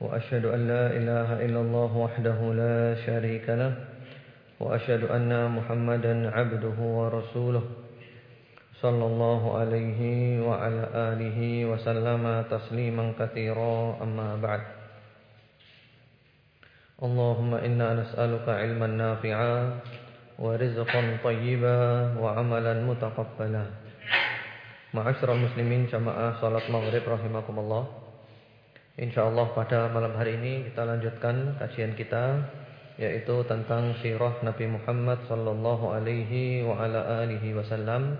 وأشهد أن لا إله إلا الله وحده لا شريك له وأشهد أن محمدا عبده ورسوله صلى الله عليه وعلى آله وسلم تسليما كثيرا أما بعد اللهم إنا نسألك علما نافعا ورزقا طيبا وعملا متقبلا معاشر المسلمين جماعة صلاة المغرب رحمكم الله Insyaallah pada malam hari ini kita lanjutkan kajian kita yaitu tentang sirah Nabi Muhammad sallallahu alaihi wa ala alihi wasallam.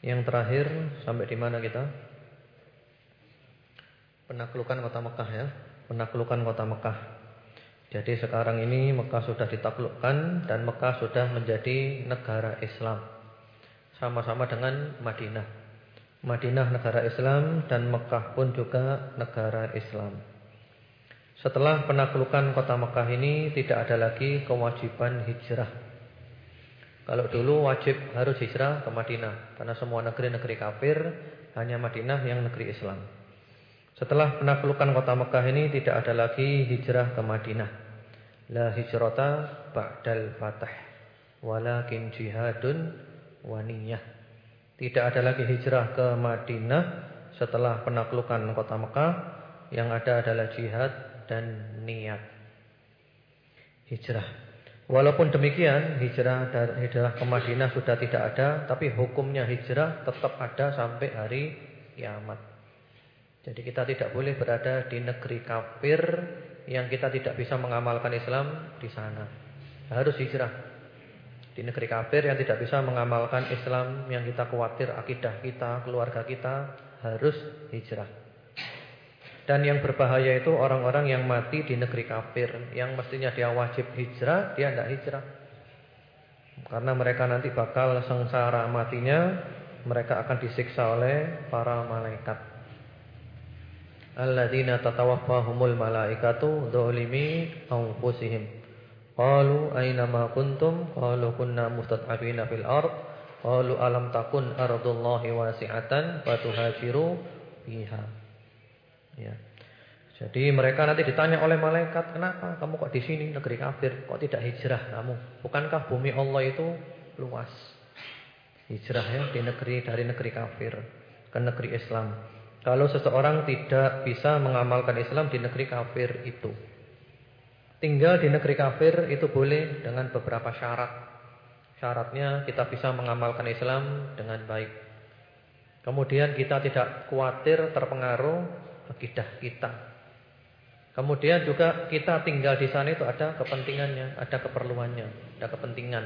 Yang terakhir sampai di mana kita? Penaklukan kota Mekah ya, penaklukan kota Mekah. Jadi sekarang ini Mekah sudah ditaklukkan dan Mekah sudah menjadi negara Islam. Sama-sama dengan Madinah. Madinah negara Islam dan Mekah pun juga negara Islam. Setelah penaklukan kota Mekah ini tidak ada lagi kewajiban hijrah. Kalau dulu wajib harus hijrah ke Madinah karena semua negeri-negeri kafir hanya Madinah yang negeri Islam. Setelah penaklukan kota Mekah ini tidak ada lagi hijrah ke Madinah. La hijrata ba'dal fatah Walakin jihadun waniyah Tidak ada lagi hijrah ke Madinah Setelah penaklukan kota Mekah Yang ada adalah jihad dan niat Hijrah Walaupun demikian hijrah hijrah ke Madinah sudah tidak ada Tapi hukumnya hijrah tetap ada sampai hari kiamat Jadi kita tidak boleh berada di negeri kafir yang kita tidak bisa mengamalkan Islam di sana. Harus hijrah. Di negeri kafir yang tidak bisa mengamalkan Islam yang kita khawatir akidah kita, keluarga kita harus hijrah. Dan yang berbahaya itu orang-orang yang mati di negeri kafir yang mestinya dia wajib hijrah, dia tidak hijrah. Karena mereka nanti bakal sengsara matinya, mereka akan disiksa oleh para malaikat alladzina tatawaffahumul malaikatu dzalimi anfusihim qalu aina ma kuntum? Qalu kunna mustad'afina fil ard. Qalu alam takun ardullahi wasi'atan fatuhajiru fiha. Ya. Jadi mereka nanti ditanya oleh malaikat kenapa kamu kok di sini negeri kafir? Kok tidak hijrah kamu? Bukankah bumi Allah itu luas? Hijrah ya di negeri dari negeri kafir ke negeri Islam. Kalau seseorang tidak bisa mengamalkan Islam di negeri kafir itu. Tinggal di negeri kafir itu boleh dengan beberapa syarat. Syaratnya kita bisa mengamalkan Islam dengan baik. Kemudian kita tidak khawatir terpengaruh akidah kita. Kemudian juga kita tinggal di sana itu ada kepentingannya, ada keperluannya, ada kepentingan.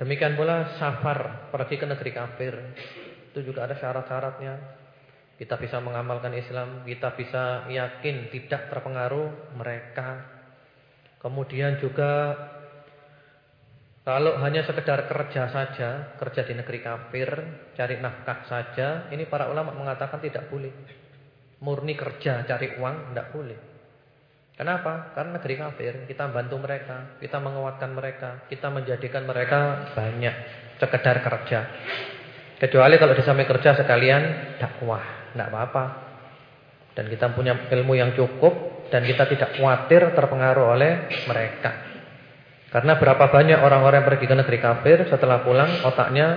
Demikian pula safar pergi ke negeri kafir. Itu juga ada syarat-syaratnya. Kita bisa mengamalkan Islam, kita bisa yakin tidak terpengaruh mereka. Kemudian juga kalau hanya sekedar kerja saja, kerja di negeri kafir, cari nafkah saja, ini para ulama mengatakan tidak boleh. Murni kerja, cari uang, tidak boleh. Kenapa? Karena negeri kafir, kita bantu mereka, kita menguatkan mereka, kita menjadikan mereka banyak sekedar kerja. Kecuali kalau di samping kerja sekalian dakwah tidak apa-apa. Dan kita punya ilmu yang cukup dan kita tidak khawatir terpengaruh oleh mereka. Karena berapa banyak orang-orang yang pergi ke negeri kafir setelah pulang otaknya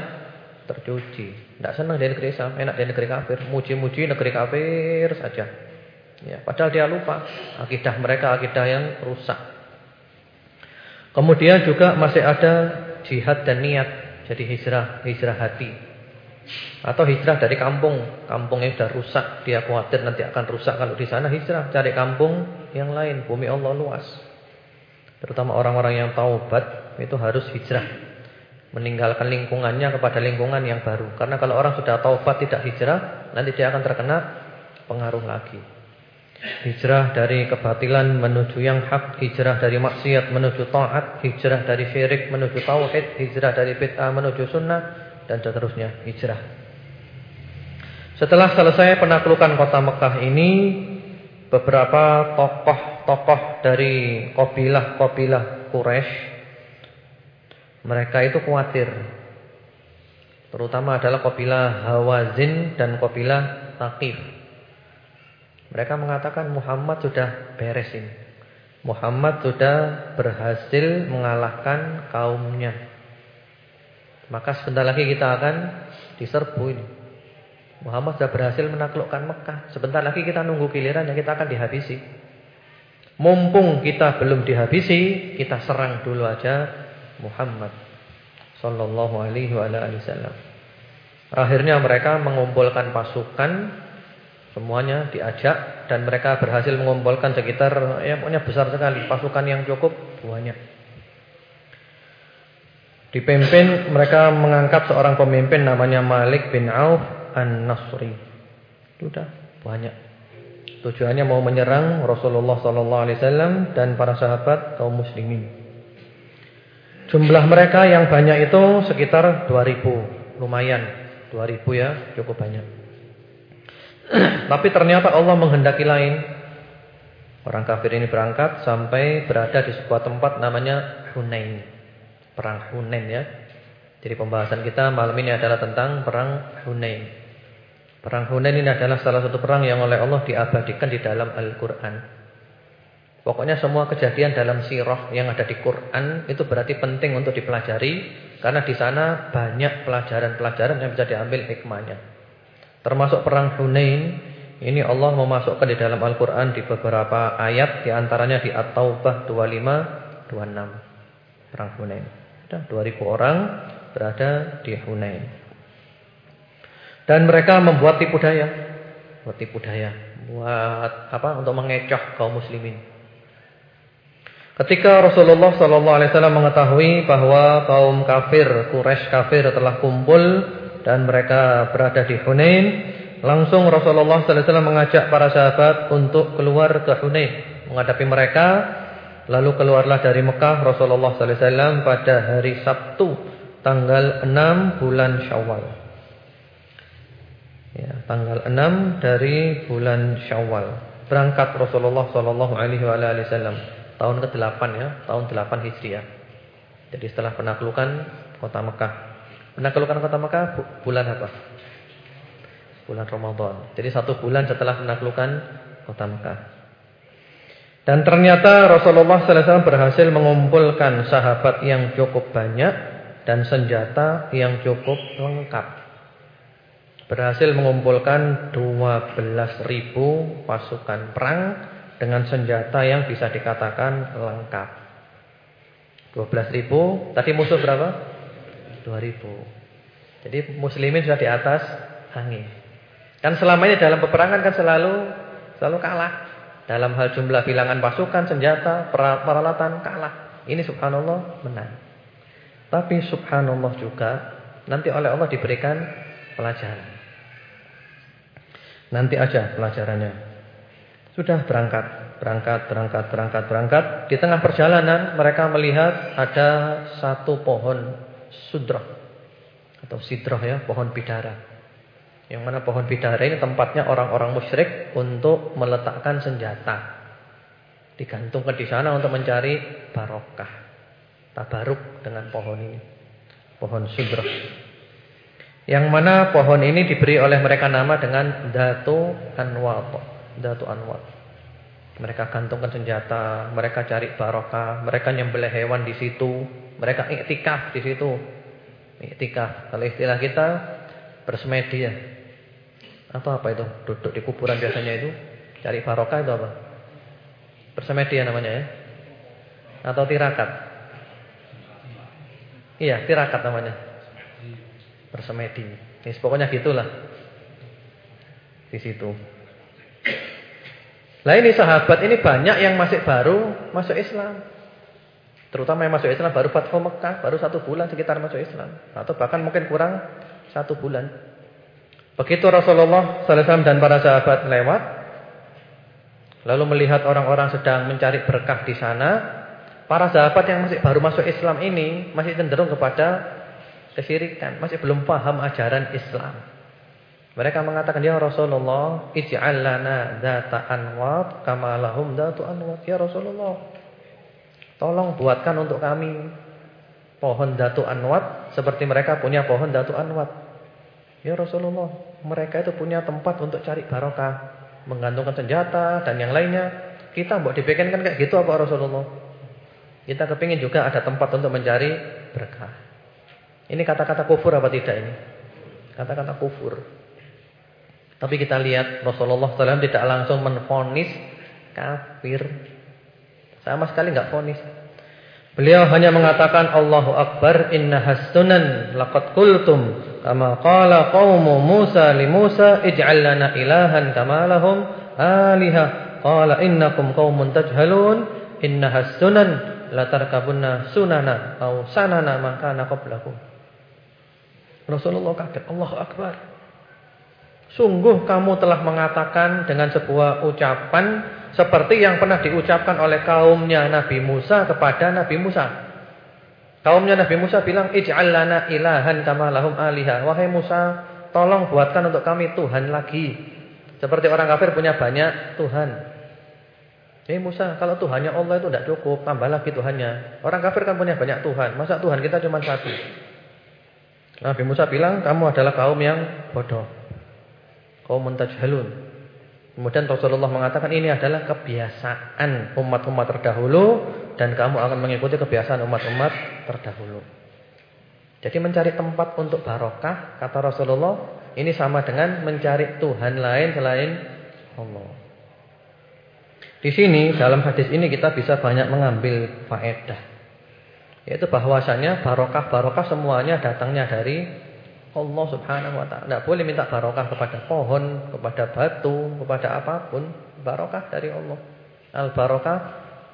tercuci. Tidak senang di negeri Islam, enak di negeri kafir, muji-muji negeri kafir saja. Ya, padahal dia lupa akidah mereka akidah yang rusak. Kemudian juga masih ada jihad dan niat, jadi hijrah, hijrah hati. Atau hijrah dari kampung, kampungnya sudah rusak, dia khawatir nanti akan rusak kalau di sana hijrah cari kampung yang lain, bumi Allah luas. Terutama orang-orang yang taubat itu harus hijrah. Meninggalkan lingkungannya kepada lingkungan yang baru. Karena kalau orang sudah taubat tidak hijrah, nanti dia akan terkena pengaruh lagi. Hijrah dari kebatilan menuju yang hak, hijrah dari maksiat menuju taat, hijrah dari syirik menuju tauhid, hijrah dari bid'ah menuju sunnah dan seterusnya, hijrah. Setelah selesai penaklukan kota Mekah ini, beberapa tokoh-tokoh dari kabilah-kabilah Quraisy mereka itu khawatir. Terutama adalah kabilah Hawazin dan kabilah Taqif. Mereka mengatakan Muhammad sudah beres ini. Muhammad sudah berhasil mengalahkan kaumnya. Maka sebentar lagi kita akan diserbu ini. Muhammad sudah berhasil menaklukkan Mekah. Sebentar lagi kita nunggu giliran yang kita akan dihabisi. Mumpung kita belum dihabisi, kita serang dulu aja Muhammad sallallahu alaihi wasallam. Akhirnya mereka mengumpulkan pasukan Semuanya diajak dan mereka berhasil mengumpulkan sekitar ya pokoknya besar sekali pasukan yang cukup banyak. Dipimpin mereka mengangkat seorang pemimpin namanya Malik bin Auf An-Nasri. Sudah banyak. Tujuannya mau menyerang Rasulullah sallallahu alaihi wasallam dan para sahabat kaum muslimin. Jumlah mereka yang banyak itu sekitar 2000, lumayan. 2000 ya, cukup banyak. Tapi ternyata Allah menghendaki lain. Orang kafir ini berangkat sampai berada di sebuah tempat namanya Hunain. Perang Hunain ya. Jadi pembahasan kita malam ini adalah tentang perang Hunain. Perang Hunain ini adalah salah satu perang yang oleh Allah diabadikan di dalam Al-Qur'an. Pokoknya semua kejadian dalam sirah yang ada di Quran itu berarti penting untuk dipelajari karena di sana banyak pelajaran-pelajaran yang bisa diambil hikmahnya. Termasuk perang Hunain ini Allah memasukkan di dalam Al-Qur'an di beberapa ayat di antaranya di At-Taubah 25 26. Perang Hunain. Sudah 2000 orang berada di Hunain. Dan mereka membuat tipu daya. Buat tipu daya. Buat apa? Untuk mengecoh kaum muslimin. Ketika Rasulullah sallallahu alaihi wasallam mengetahui bahwa kaum kafir, Quraisy kafir telah kumpul dan mereka berada di Hunain, langsung Rasulullah sallallahu alaihi wasallam mengajak para sahabat untuk keluar ke Hunain menghadapi mereka. Lalu keluarlah dari Mekah Rasulullah sallallahu alaihi wasallam pada hari Sabtu tanggal 6 bulan Syawal. Ya, tanggal 6 dari bulan Syawal. Berangkat Rasulullah sallallahu alaihi wasallam tahun ke-8 ya, tahun 8 Hijriah. Jadi setelah penaklukan kota Mekah. Menaklukkan kota Mekah bulan apa? Bulan Ramadan. Jadi satu bulan setelah menaklukkan kota Mekah. Dan ternyata Rasulullah SAW berhasil mengumpulkan sahabat yang cukup banyak dan senjata yang cukup lengkap. Berhasil mengumpulkan 12.000 pasukan perang dengan senjata yang bisa dikatakan lengkap. 12.000, tadi musuh berapa? 2000. Jadi muslimin sudah di atas angin. Kan selama ini dalam peperangan kan selalu selalu kalah. Dalam hal jumlah bilangan pasukan, senjata, peralatan kalah. Ini subhanallah menang. Tapi subhanallah juga nanti oleh Allah diberikan pelajaran. Nanti aja pelajarannya. Sudah berangkat, berangkat, berangkat, berangkat, berangkat. Di tengah perjalanan mereka melihat ada satu pohon sudrah atau sidrah ya, pohon bidara. Yang mana pohon bidara ini tempatnya orang-orang musyrik untuk meletakkan senjata. Digantungkan di sana untuk mencari barokah. Tabaruk dengan pohon ini. Pohon sudrah. Yang mana pohon ini diberi oleh mereka nama dengan Datu Anwat. Datu Anwat. Mereka gantungkan senjata, mereka cari barokah, mereka nyembelih hewan di situ, mereka iktikaf di situ. Iktikaf. Kalau istilah kita bersemedi ya. Atau apa itu? Duduk di kuburan biasanya itu cari barokah itu apa? Bersemedi ya namanya ya. Atau tirakat. Iya, tirakat namanya. Bersemedi. Ini pokoknya gitulah. Di situ. Lah ini sahabat ini banyak yang masih baru masuk Islam. Terutama yang masuk Islam baru Fathu Mekah, baru satu bulan sekitar masuk Islam. Atau bahkan mungkin kurang satu bulan. Begitu Rasulullah SAW dan para sahabat lewat. Lalu melihat orang-orang sedang mencari berkah di sana, para sahabat yang masih baru masuk Islam ini masih cenderung kepada kesyirikan, masih belum paham ajaran Islam. Mereka mengatakan, "Ya Rasulullah, ij'al dzata anwat kama lahum dzatu anwat." Ya Rasulullah, tolong buatkan untuk kami pohon datu anwat seperti mereka punya pohon datu anwat. Ya Rasulullah, mereka itu punya tempat untuk cari barokah menggantungkan senjata dan yang lainnya. Kita mau dibikinkan kayak gitu apa Rasulullah? Kita kepingin juga ada tempat untuk mencari berkah. Ini kata-kata kufur apa tidak ini? Kata-kata kufur. Tapi kita lihat Rasulullah SAW tidak langsung menfonis kafir. Sama sekali nggak fonis. Beliau hanya mengatakan Allahu Akbar inna hasunan laqad qultum kama qala qaumu Musa li Musa ij'al lana ilahan kama lahum aliha qala innakum qaumun tajhalun inna hasunan la tarkabunna sunana au sanana ma kana qablakum. Rasulullah kaget Allahu Akbar Sungguh kamu telah mengatakan dengan sebuah ucapan seperti yang pernah diucapkan oleh kaumnya Nabi Musa kepada Nabi Musa. Kaumnya Nabi Musa bilang, "Ij'al lana ilahan kama lahum aliha." Wahai Musa, tolong buatkan untuk kami Tuhan lagi. Seperti orang kafir punya banyak Tuhan. Eh Musa, kalau Tuhannya Allah itu tidak cukup, tambah lagi Tuhannya. Orang kafir kan punya banyak Tuhan. Masa Tuhan kita cuma satu? Nabi Musa bilang, kamu adalah kaum yang bodoh. Kaum muntajhalun. Kemudian Rasulullah mengatakan ini adalah kebiasaan umat-umat terdahulu dan kamu akan mengikuti kebiasaan umat-umat terdahulu. Jadi mencari tempat untuk barokah kata Rasulullah ini sama dengan mencari Tuhan lain selain Allah. Di sini dalam hadis ini kita bisa banyak mengambil faedah. Yaitu bahwasanya barokah-barokah semuanya datangnya dari Allah Subhanahu wa taala. Tidak boleh minta barokah kepada pohon, kepada batu, kepada apa pun. Barokah dari Allah. Al barokah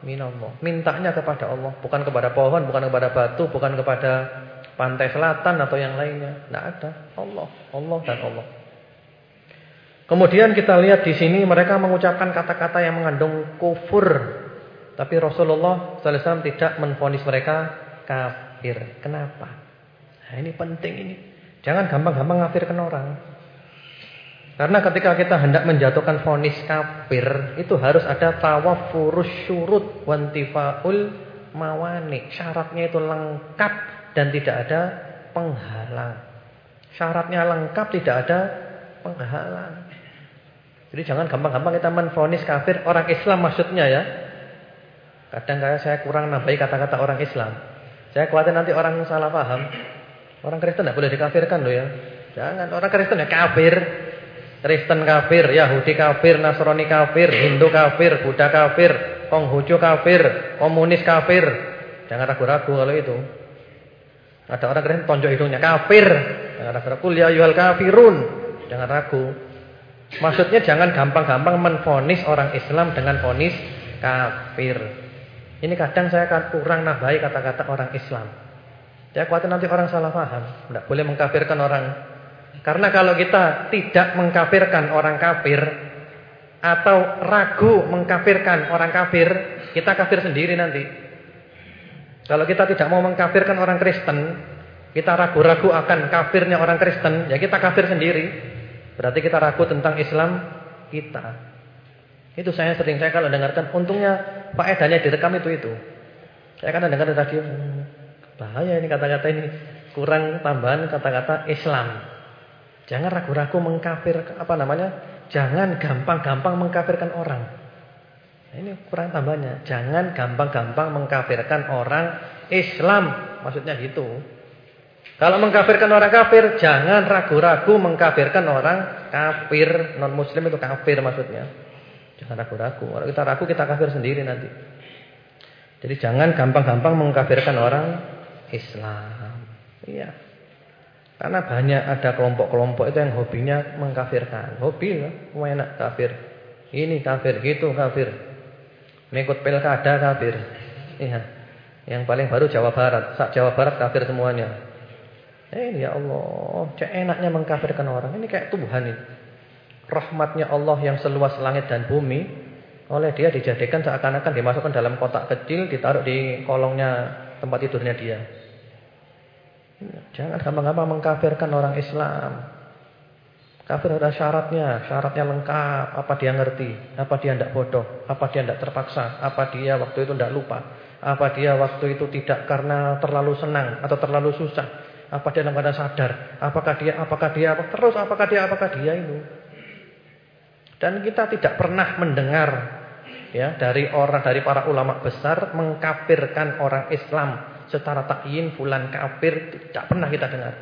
minallah. Mintanya kepada Allah, bukan kepada pohon, bukan kepada batu, bukan kepada pantai selatan atau yang lainnya. Tidak ada. Allah, Allah dan Allah. Kemudian kita lihat di sini mereka mengucapkan kata-kata yang mengandung kufur. Tapi Rasulullah wasallam tidak menfonis mereka kafir. Kenapa? Nah, ini penting ini. Jangan gampang-gampang ngafirkan orang. Karena ketika kita hendak menjatuhkan vonis kafir, itu harus ada tawafurus syurut wantifaul mawani. Syaratnya itu lengkap dan tidak ada penghalang. Syaratnya lengkap tidak ada penghalang. Jadi jangan gampang-gampang kita menfonis kafir orang Islam maksudnya ya. Kadang kadang saya kurang nambahi kata-kata orang Islam. Saya khawatir nanti orang salah paham. Orang Kristen tidak boleh dikafirkan loh ya. Jangan. Orang Kristen ya kafir. Kristen kafir, Yahudi kafir, Nasrani kafir, Hindu kafir, Buddha kafir, Konghucu kafir, komunis kafir. Jangan ragu-ragu kalau itu. Ada orang Kristen tonjok hidungnya kafir. Jangan ragu-ragu. Ya yuhal kafirun. Jangan ragu. Maksudnya jangan gampang-gampang menfonis orang Islam dengan fonis kafir. Ini kadang saya kurang nabai kata-kata orang Islam. Ya khawatir nanti orang salah paham. Tidak boleh mengkafirkan orang. Karena kalau kita tidak mengkafirkan orang kafir atau ragu mengkafirkan orang kafir, kita kafir sendiri nanti. Kalau kita tidak mau mengkafirkan orang Kristen, kita ragu-ragu akan kafirnya orang Kristen, ya kita kafir sendiri. Berarti kita ragu tentang Islam kita. Itu saya sering saya kalau dengarkan, untungnya Pak Edanya direkam itu itu. Saya kan dengar tadi Bahaya ini kata-kata ini. Kurang tambahan kata-kata Islam. Jangan ragu-ragu mengkafir apa namanya? Jangan gampang-gampang mengkafirkan orang. Nah, ini kurang tambahnya. Jangan gampang-gampang mengkafirkan orang Islam. Maksudnya gitu. Kalau mengkafirkan orang kafir, jangan ragu-ragu mengkafirkan orang kafir. Non muslim itu kafir maksudnya. Jangan ragu-ragu. Kalau kita ragu kita kafir sendiri nanti. Jadi jangan gampang-gampang mengkafirkan orang Islam. Iya. Karena banyak ada kelompok-kelompok itu yang hobinya mengkafirkan. Hobi ya, enak kafir. Ini kafir, gitu kafir. Mengikut pilkada kafir. Iya. Yang paling baru Jawa Barat. Sak Jawa Barat kafir semuanya. Eh ya Allah, cek enaknya mengkafirkan orang. Ini kayak Tuhan ini. Rahmatnya Allah yang seluas langit dan bumi. oleh dia dijadikan seakan-akan dimasukkan dalam kotak kecil, ditaruh di kolongnya tempat tidurnya dia. Jangan gampang-gampang mengkafirkan orang Islam. Kafir ada syaratnya, syaratnya lengkap. Apa dia ngerti? Apa dia tidak bodoh? Apa dia tidak terpaksa? Apa dia waktu itu tidak lupa? Apa dia waktu itu tidak karena terlalu senang atau terlalu susah? Apa dia dalam keadaan sadar? Apakah dia? Apakah dia? Apa terus? Apakah dia? Apakah dia itu? Dan kita tidak pernah mendengar ya dari orang dari para ulama besar mengkafirkan orang Islam secara takyin fulan kafir tidak pernah kita dengar.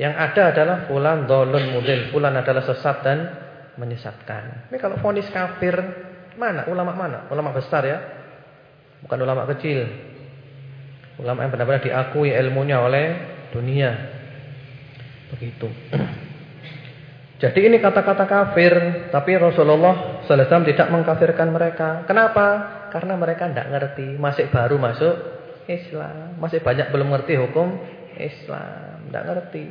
Yang ada adalah fulan dolun mudil, fulan adalah sesat dan menyesatkan. Ini kalau fonis kafir, mana ulama mana? Ulama besar ya. Bukan ulama kecil. Ulama yang benar-benar diakui ilmunya oleh dunia. Begitu. Jadi ini kata-kata kafir, tapi Rasulullah SAW tidak mengkafirkan mereka. Kenapa? Karena mereka tidak ngerti, masih baru masuk Islam, masih banyak belum ngerti hukum Islam, tidak ngerti.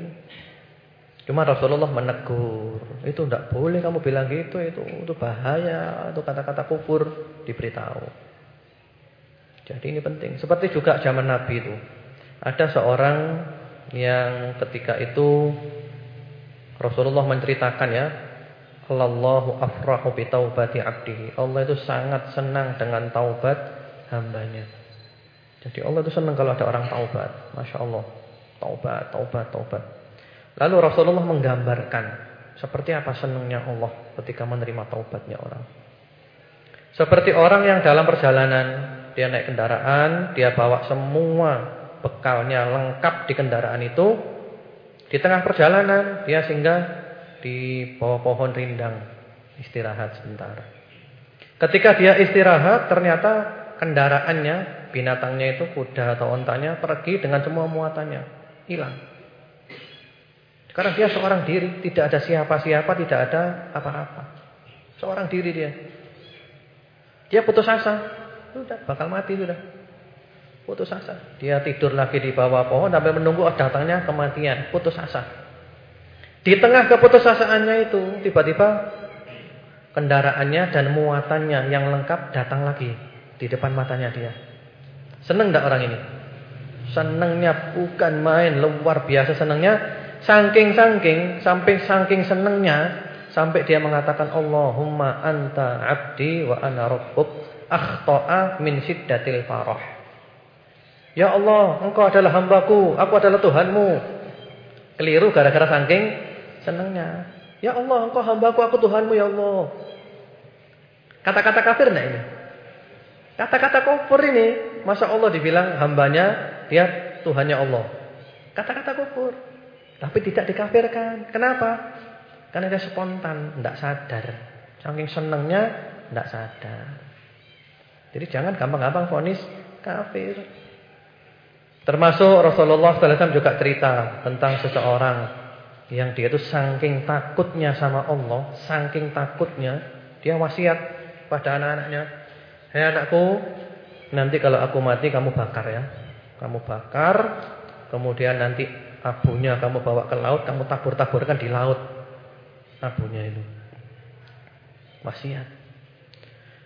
Cuma Rasulullah menegur, itu tidak boleh kamu bilang gitu, itu itu bahaya, itu kata-kata kufur diberitahu. Jadi ini penting. Seperti juga zaman Nabi itu, ada seorang yang ketika itu Rasulullah menceritakan ya, Allahu afrahu bi abdihi. Allah itu sangat senang dengan taubat hambanya. Jadi Allah itu senang kalau ada orang taubat. Masya Allah. Taubat, taubat, taubat. Lalu Rasulullah menggambarkan seperti apa senangnya Allah ketika menerima taubatnya orang. Seperti orang yang dalam perjalanan dia naik kendaraan, dia bawa semua bekalnya lengkap di kendaraan itu. Di tengah perjalanan dia singgah di bawah pohon rindang, istirahat sebentar. Ketika dia istirahat, ternyata kendaraannya, binatangnya itu kuda atau ontanya pergi dengan semua muatannya hilang. Karena dia seorang diri, tidak ada siapa-siapa, tidak ada apa-apa. Seorang diri dia. Dia putus asa, sudah bakal mati sudah. Putus asa. Dia tidur lagi di bawah pohon sampai menunggu datangnya kematian, putus asa. Di tengah keputusasaannya itu, tiba-tiba kendaraannya dan muatannya yang lengkap datang lagi di depan matanya dia. Senang tidak orang ini? Senangnya bukan main, luar biasa senangnya. Saking-saking, sampai saking senangnya sampai dia mengatakan Allahumma anta abdi wa ana rabbuk akhta'a min siddatil farah. Ya Allah, engkau adalah hambaku, aku adalah Tuhanmu. Keliru gara-gara saking senangnya. Ya Allah, engkau hambaku, aku Tuhanmu ya Allah. Kata-kata kafir enggak ini? Kata-kata kufur ini, masa Allah dibilang hambanya dia Tuhannya Allah. Kata-kata kufur. Tapi tidak dikafirkan. Kenapa? Karena dia spontan, tidak sadar. Saking senangnya, tidak sadar. Jadi jangan gampang-gampang vonis kafir. Termasuk Rasulullah SAW juga cerita tentang seseorang yang dia itu saking takutnya sama Allah, saking takutnya, dia wasiat pada anak-anaknya, "Hei anakku, nanti kalau aku mati kamu bakar ya." Kamu bakar, kemudian nanti abunya kamu bawa ke laut, kamu tabur-taburkan di laut. Abunya itu. Wasiat.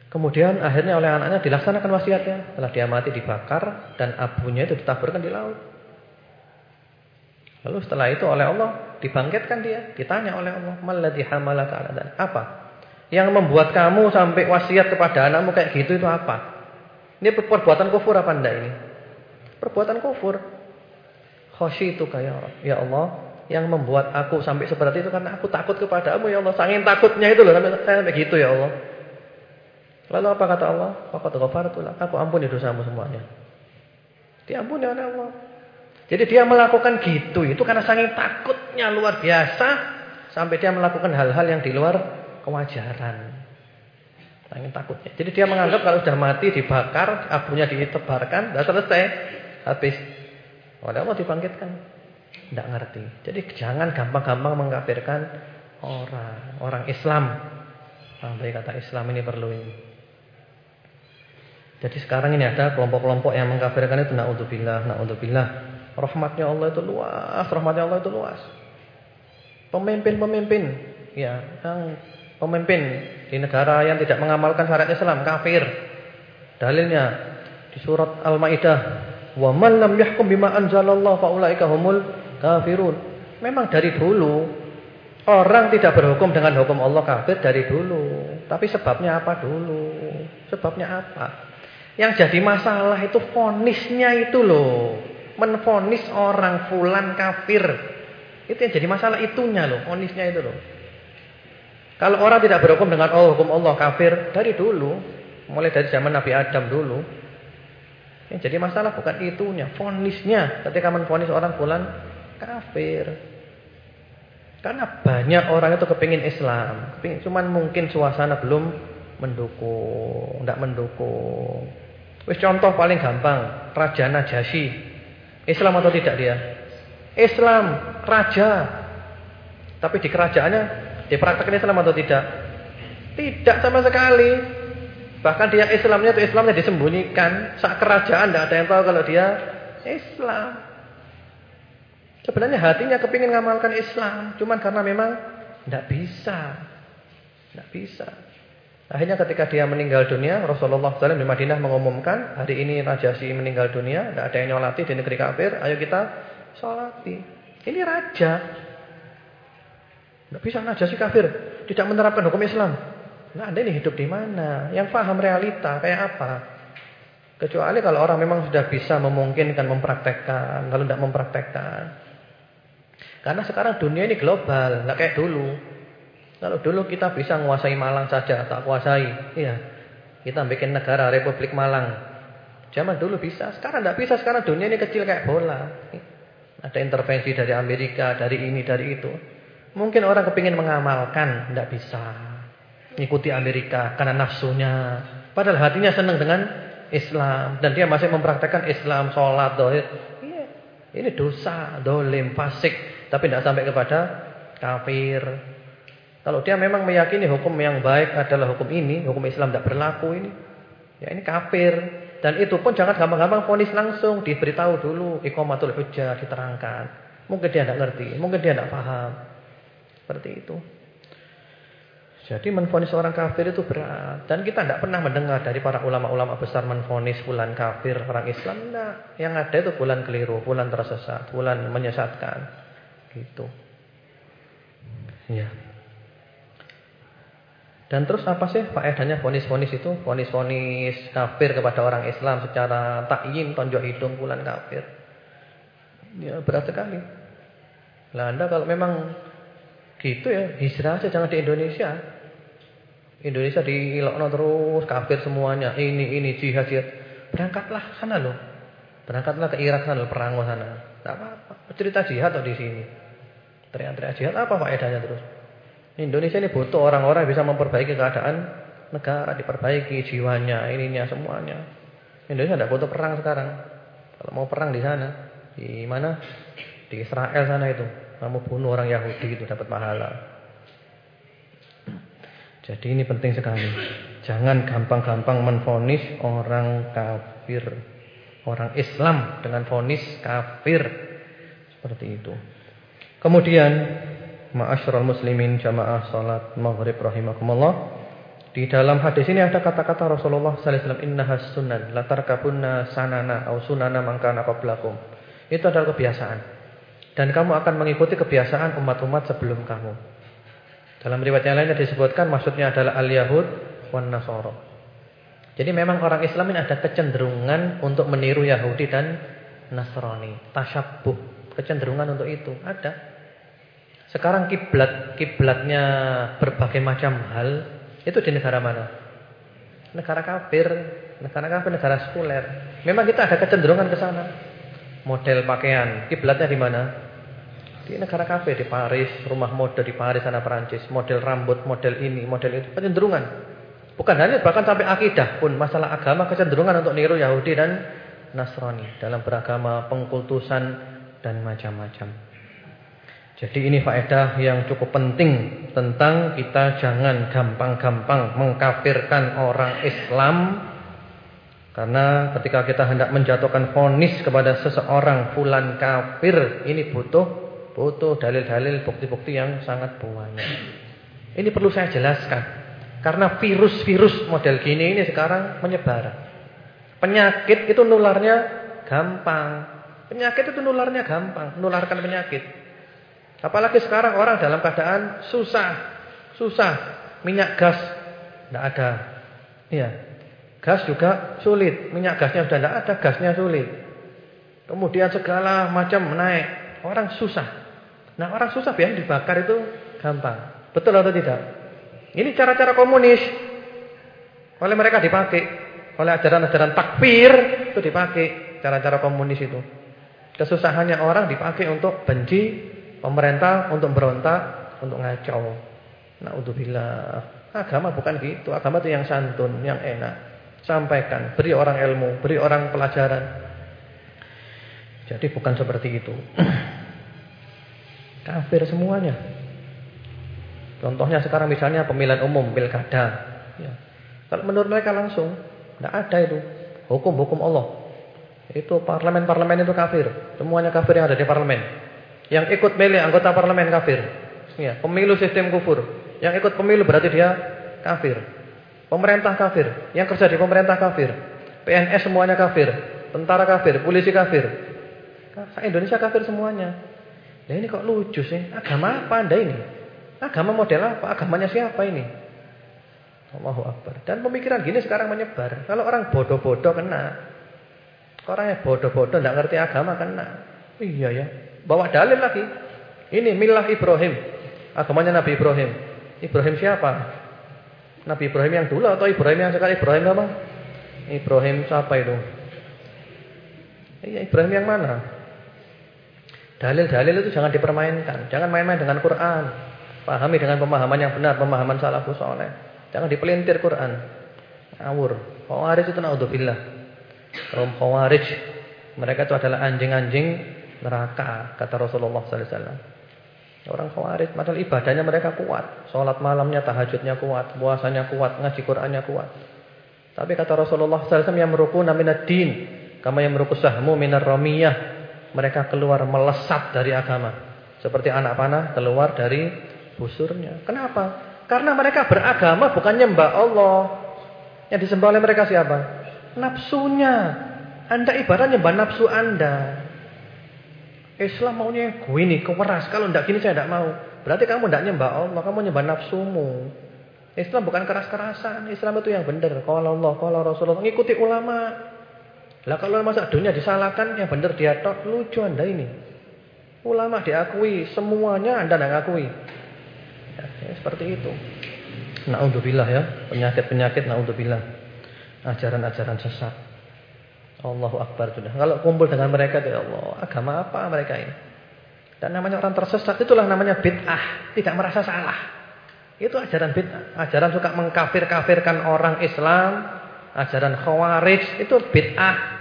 Kemudian akhirnya oleh anaknya dilaksanakan wasiatnya. Setelah dia mati dibakar dan abunya itu ditaburkan di laut. Lalu setelah itu oleh Allah dibangkitkan dia, ditanya oleh Allah, "Malladzi hamalaka 'ala Apa? Yang membuat kamu sampai wasiat kepada anakmu kayak gitu itu apa? Ini perbuatan kufur apa enggak ini? Perbuatan kufur. itu kayak ya Allah, yang membuat aku sampai seperti itu karena aku takut kepadamu ya Allah. Sangin takutnya itu loh sampai sampai gitu ya Allah. Lalu apa kata Allah? Faqad ghafartu Aku ampuni dosamu semuanya. Diampuni oleh Allah. Jadi dia melakukan gitu itu karena sangin takutnya luar biasa sampai dia melakukan hal-hal yang di luar kewajaran. Sangin takutnya. Jadi dia menganggap kalau sudah mati dibakar, abunya ditebarkan, sudah selesai. Habis. Oleh Allah dibangkitkan. Tidak ngerti. Jadi jangan gampang-gampang mengkafirkan orang. Orang Islam. Sampai kata Islam ini perlu ini. Jadi sekarang ini ada kelompok-kelompok yang mengkafirkan itu naudzubillah, naudzubillah. Rahmatnya Allah itu luas, rahmatnya Allah itu luas. Pemimpin-pemimpin ya, yang pemimpin di negara yang tidak mengamalkan syariat Islam kafir. Dalilnya di surat Al-Maidah, "Wa man lam yahkum bima anzalallahu faulaika humul kafirun." Memang dari dulu orang tidak berhukum dengan hukum Allah kafir dari dulu. Tapi sebabnya apa dulu? Sebabnya apa? Yang jadi masalah itu fonisnya itu loh. Menfonis orang fulan kafir. Itu yang jadi masalah itunya loh, fonisnya itu loh. Kalau orang tidak berhukum dengan oh, hukum Allah kafir dari dulu, mulai dari zaman Nabi Adam dulu. Yang jadi masalah bukan itunya, fonisnya. Ketika menfonis orang fulan kafir. Karena banyak orang itu kepingin Islam, kepingin, cuman mungkin suasana belum mendukung, tidak mendukung. Wis contoh paling gampang, Raja Najasyi. Islam atau tidak dia? Islam, raja. Tapi di kerajaannya dipraktekkan Islam atau tidak? Tidak sama sekali. Bahkan dia Islamnya itu Islamnya disembunyikan. Saat kerajaan tidak ada yang tahu kalau dia Islam. Sebenarnya hatinya kepingin ngamalkan Islam, cuman karena memang tidak bisa. Tidak bisa. Akhirnya ketika dia meninggal dunia, Rasulullah SAW di Madinah mengumumkan, hari ini Raja Si meninggal dunia, tidak ada yang nyolati di negeri kafir, ayo kita sholati. Ini raja. Tidak bisa Raja Si kafir, tidak menerapkan hukum Islam. Nah, anda ini hidup di mana? Yang paham realita kayak apa? Kecuali kalau orang memang sudah bisa memungkinkan mempraktekkan, kalau tidak mempraktekkan. Karena sekarang dunia ini global, nggak kayak dulu. Kalau dulu kita bisa menguasai Malang saja, tak kuasai. Iya. Kita bikin negara Republik Malang. Zaman dulu bisa, sekarang tidak bisa. Sekarang dunia ini kecil kayak bola. Ada intervensi dari Amerika, dari ini, dari itu. Mungkin orang kepingin mengamalkan, tidak bisa. Ikuti Amerika karena nafsunya. Padahal hatinya senang dengan Islam. Dan dia masih mempraktekkan Islam, sholat, dohir. Iya. Ini dosa, dolim, fasik. Tapi tidak sampai kepada kafir. Kalau dia memang meyakini hukum yang baik adalah hukum ini, hukum Islam tidak berlaku ini, ya ini kafir. Dan itu pun jangan gampang-gampang ponis langsung, diberitahu dulu, iqamatul hujjah diterangkan. Mungkin dia tidak ngerti, mungkin dia tidak paham. Seperti itu. Jadi menfonis orang kafir itu berat. Dan kita tidak pernah mendengar dari para ulama-ulama besar menfonis bulan kafir orang Islam. Tidak. Yang ada itu bulan keliru, bulan tersesat, bulan menyesatkan. Gitu. Ya. Dan terus apa sih faedahnya fonis-fonis itu? Fonis-fonis kafir kepada orang Islam secara takyin tonjok hidung bulan kafir. Ya berat sekali. Lah Anda kalau memang gitu ya, hijrah aja jangan di Indonesia. Indonesia diilokno terus kafir semuanya. Ini ini jihad jihad. Berangkatlah sana loh. Berangkatlah ke Irak sana perang sana. Enggak apa-apa. Cerita jihad atau di sini. Teriak-teriak jihad apa faedahnya terus? Indonesia ini butuh orang-orang yang bisa memperbaiki keadaan negara, diperbaiki jiwanya, ininya semuanya. Indonesia tidak butuh perang sekarang. Kalau mau perang di sana, di mana? Di Israel sana itu. Kamu bunuh orang Yahudi itu dapat pahala. Jadi ini penting sekali. Jangan gampang-gampang menfonis orang kafir. Orang Islam dengan fonis kafir. Seperti itu. Kemudian Ma'asyiral muslimin jamaah salat maghrib rahimakumullah. Di dalam hadis ini ada kata-kata Rasulullah sallallahu alaihi wasallam innahas sunan la tarkabunna sanana au sunana man kana qablakum. Itu adalah kebiasaan. Dan kamu akan mengikuti kebiasaan umat-umat sebelum kamu. Dalam riwayat yang lainnya disebutkan maksudnya adalah al-yahud wan nasara. Jadi memang orang Islam ini ada kecenderungan untuk meniru Yahudi dan Nasrani, tasyabbuh, kecenderungan untuk itu ada. Sekarang kiblat kiblatnya berbagai macam hal itu di negara mana? Negara kafir, negara kafir, negara sekuler. Memang kita ada kecenderungan ke sana. Model pakaian, kiblatnya di mana? Di negara kafir, di Paris, rumah mode di Paris sana Perancis, model rambut, model ini, model itu, kecenderungan. Bukan hanya bahkan sampai akidah pun masalah agama kecenderungan untuk niru Yahudi dan Nasrani dalam beragama, pengkultusan dan macam-macam. Jadi ini faedah yang cukup penting tentang kita jangan gampang-gampang mengkafirkan orang Islam karena ketika kita hendak menjatuhkan vonis kepada seseorang fulan kafir ini butuh butuh dalil-dalil bukti-bukti yang sangat banyak. Ini perlu saya jelaskan Karena virus-virus model gini ini sekarang menyebar. Penyakit itu nularnya gampang. Penyakit itu nularnya gampang, nularkan penyakit. Apalagi sekarang orang dalam keadaan susah. Susah. Minyak gas tidak ada. Iya. Gas juga sulit. Minyak gasnya sudah tidak ada, gasnya sulit. Kemudian segala macam naik. Orang susah. Nah, orang susah yang dibakar itu gampang. Betul atau tidak? Ini cara-cara komunis. Oleh mereka dipakai. Oleh ajaran-ajaran takfir itu dipakai cara-cara komunis itu. Kesusahannya orang dipakai untuk benci pemerintah, untuk berontak, untuk ngacau. Naudzubillah. Agama bukan gitu. Agama itu yang santun, yang enak. Sampaikan, beri orang ilmu, beri orang pelajaran. Jadi bukan seperti itu. Kafir semuanya. Contohnya sekarang misalnya pemilihan umum, pilkada. Ya. Kalau menurut mereka langsung, tidak ada itu. Hukum-hukum Allah. Itu parlemen-parlemen itu kafir. Semuanya kafir yang ada di parlemen. Yang ikut milih anggota parlemen kafir. Ya, pemilu sistem kufur. Yang ikut pemilu berarti dia kafir. Pemerintah kafir, yang kerja di pemerintah kafir. PNS semuanya kafir, tentara kafir, polisi kafir. Indonesia kafir semuanya. Nah ini kok lucu sih? Agama apa Anda ini? Agama model apa? Agamanya siapa ini? Allahu Akbar. Dan pemikiran gini sekarang menyebar. Kalau orang bodoh-bodoh kena. Orang yang bodoh-bodoh tidak ngerti agama kena. Iya ya. Bawa dalil lagi. Ini milah Ibrahim. Agamanya Nabi Ibrahim. Ibrahim siapa? Nabi Ibrahim yang dulu atau Ibrahim yang sekarang Ibrahim apa? Ibrahim siapa itu? Iya, Ibrahim yang mana? Dalil-dalil itu jangan dipermainkan. Jangan main-main dengan Quran. Pahami dengan pemahaman yang benar, pemahaman salafus saleh. Jangan dipelintir Quran. Ngawur. Khawarij itu naudzubillah. Kaum Khawarij mereka itu adalah anjing-anjing neraka kata Rasulullah sallallahu alaihi wasallam. Orang khawarij padahal ibadahnya mereka kuat. Sholat malamnya, tahajudnya kuat. Puasanya kuat, ngaji Qur'annya kuat. Tapi kata Rasulullah SAW yang merukuna minad din. Kama yang meruku sahmu minar ramiyah. Mereka keluar melesat dari agama. Seperti anak panah keluar dari busurnya. Kenapa? Karena mereka beragama bukan nyembah Allah. Yang disembah oleh mereka siapa? Nafsunya. Anda ibarat nyembah nafsu Anda. Islam maunya yang gue ini. Kalau tidak gini saya tidak mau. Berarti kamu tidak nyembah Allah, kamu nyembah nafsumu. Islam bukan keras-kerasan. Islam itu yang benar. Kalau Allah, kalau Rasulullah, ngikuti ulama. Lah kalau masa dunia disalahkan, yang benar dia tok, lucu Anda ini. Ulama diakui, semuanya Anda tidak akui. Ya, ya, seperti itu. Naudzubillah ya, penyakit-penyakit naudzubillah. Ajaran-ajaran sesat. Allahu Akbar sudah. Kalau kumpul dengan mereka ya Allah, agama apa mereka ini? Dan namanya orang tersesat itulah namanya bid'ah, tidak merasa salah. Itu ajaran bid'ah. Ajaran suka mengkafir-kafirkan orang Islam, ajaran khawarij itu bid'ah.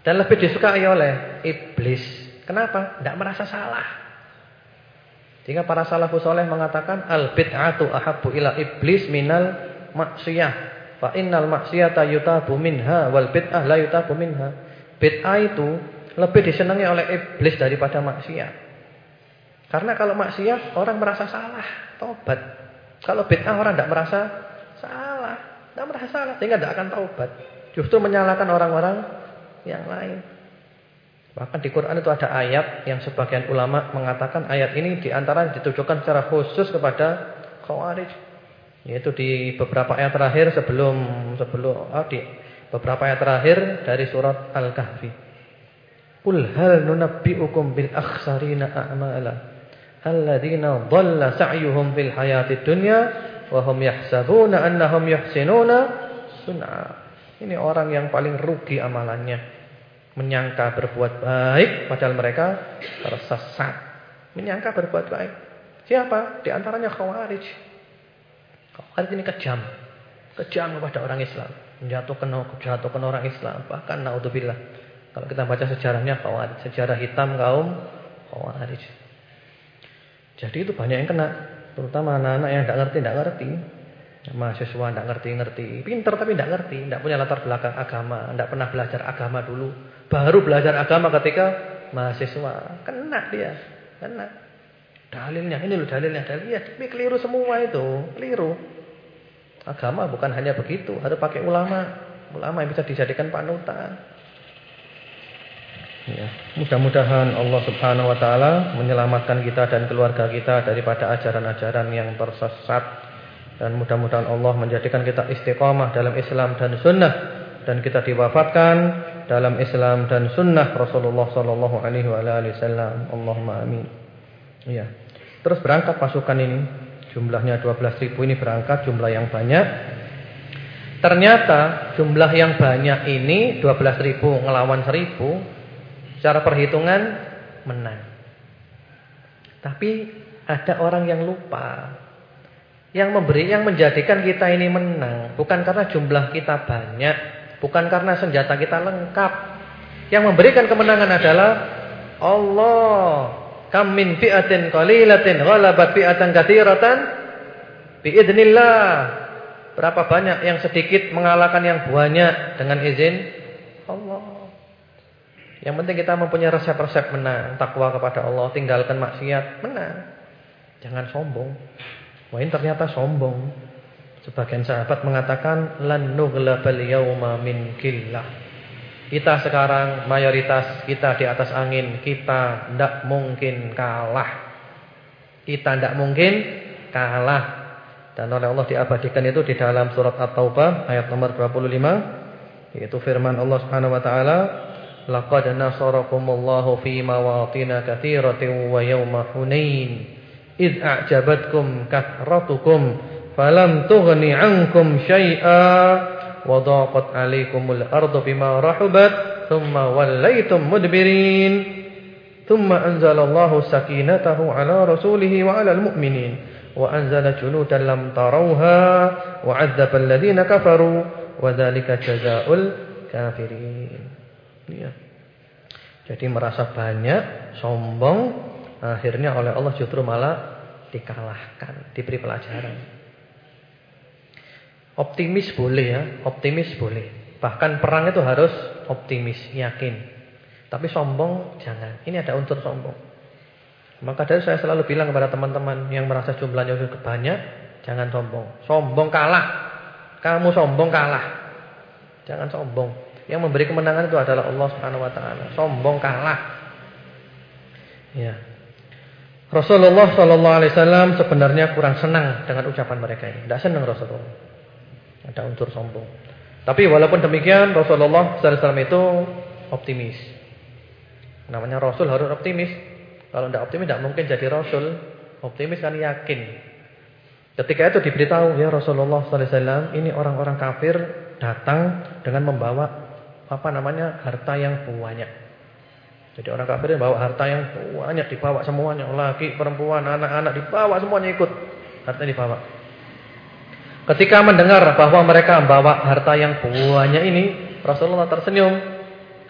Dan lebih disukai oleh iblis. Kenapa? Tidak merasa salah. Jika para salafus soleh mengatakan al bid'atu ahabbu ila iblis minal maksiyah. Fa innal maksiata yutabu minha wal bid'ah la yutabu minha. Bid'ah itu lebih disenangi oleh iblis daripada maksiat. Karena kalau maksiat orang merasa salah, tobat. Kalau bid'ah orang tidak merasa salah, tidak merasa salah sehingga tidak akan tobat. Justru menyalahkan orang-orang yang lain. Bahkan di Quran itu ada ayat yang sebagian ulama mengatakan ayat ini di antara ditujukan secara khusus kepada Khawarij. Yaitu di beberapa ayat terakhir sebelum sebelum oh, di beberapa ayat terakhir dari surat Al-Kahfi. Qul hal nunabbi'ukum bil akhsarina a'mala alladziina dhalla sa'yuhum fil hayatid dunya wa hum yahsabuna annahum yuhsinuna sun'a. Ini orang yang paling rugi amalannya. Menyangka berbuat baik padahal mereka tersesat. Menyangka berbuat baik. Siapa? Di antaranya Khawarij. Khawarij ini kejam. Kejam kepada orang Islam. Menjatuhkan, menjatuhkan orang Islam. Bahkan naudzubillah. Kalau kita baca sejarahnya Khawarij. Sejarah hitam kaum Khawarij. Jadi itu banyak yang kena. Terutama anak-anak yang tidak ngerti, tidak ngerti. Mahasiswa tidak ngerti-ngerti. Pintar tapi tidak ngerti. Tidak punya latar belakang agama. Tidak pernah belajar agama dulu. Baru belajar agama ketika mahasiswa. Kena dia. Kena. Dalilnya ini loh dalilnya, dalilnya tapi keliru semua itu, keliru. Agama bukan hanya begitu, harus pakai ulama. Ulama yang bisa dijadikan panutan. Ya, mudah-mudahan Allah Subhanahu wa taala menyelamatkan kita dan keluarga kita daripada ajaran-ajaran yang tersesat dan mudah-mudahan Allah menjadikan kita istiqamah dalam Islam dan sunnah dan kita diwafatkan dalam Islam dan sunnah Rasulullah sallallahu alaihi wasallam. Allahumma amin. Iya. Terus berangkat pasukan ini, jumlahnya 12.000 ini berangkat jumlah yang banyak. Ternyata jumlah yang banyak ini 12.000 ngelawan 1.000 Secara perhitungan menang. Tapi ada orang yang lupa. Yang memberi yang menjadikan kita ini menang bukan karena jumlah kita banyak, bukan karena senjata kita lengkap. Yang memberikan kemenangan adalah Allah. Kam min fi'atin qalilatin ghalabat fi'atan katsiratan biidznillah. Berapa banyak yang sedikit mengalahkan yang banyak dengan izin Allah. Yang penting kita mempunyai resep-resep menang, takwa kepada Allah, tinggalkan maksiat, menang. Jangan sombong. Wah ini ternyata sombong. Sebagian sahabat mengatakan lan nughlabal yauma min killah. Kita sekarang mayoritas kita di atas angin, kita ndak mungkin kalah. Kita ndak mungkin kalah. Dan oleh Allah diabadikan itu di dalam surat At-Taubah ayat nomor 25 yaitu firman Allah Subhanahu wa taala laqad nasarakumullahu fi mawatin katsiratin wa yauma hunain id a'jabatkum kathratukum falam tughni 'ankum syai'a wa dhaqat 'alaykumul ardu bima rahubat thumma wallaytum mudbirin thumma anzalallahu sakinatahu 'ala rasulihi wa 'alal mu'minin wa anzala junudan lam tarawha wa 'adzaba alladziina kafaru wa dhalika jazaa'ul kafirin ya jadi merasa banyak sombong akhirnya oleh Allah justru malah dikalahkan, diberi pelajaran. Optimis boleh ya, optimis boleh. Bahkan perang itu harus optimis, yakin. Tapi sombong jangan. Ini ada unsur sombong. Maka dari saya selalu bilang kepada teman-teman yang merasa jumlahnya sudah banyak, jangan sombong. Sombong kalah. Kamu sombong kalah. Jangan sombong. Yang memberi kemenangan itu adalah Allah Subhanahu wa taala. Sombong kalah. Ya. Rasulullah sallallahu alaihi wasallam sebenarnya kurang senang dengan ucapan mereka ini. Tidak senang Rasulullah. Ada unsur sombong. Tapi walaupun demikian Rasulullah wasallam itu optimis. Namanya Rasul harus optimis. Kalau tidak optimis tidak mungkin jadi Rasul. Optimis kan yakin. Ketika itu diberitahu ya Rasulullah wasallam ini orang-orang kafir datang dengan membawa apa namanya harta yang banyak. Jadi orang kafir bawa harta yang banyak dibawa semuanya, laki, perempuan, anak-anak dibawa semuanya ikut. Harta dibawa. Ketika mendengar bahwa mereka membawa harta yang banyak ini, Rasulullah tersenyum.